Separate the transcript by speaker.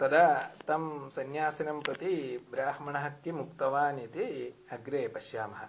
Speaker 1: तदा तं सन्यासिनं प्रति ब्राह्मणः किम् उक्तवान् इति अग्रे पश्यामः।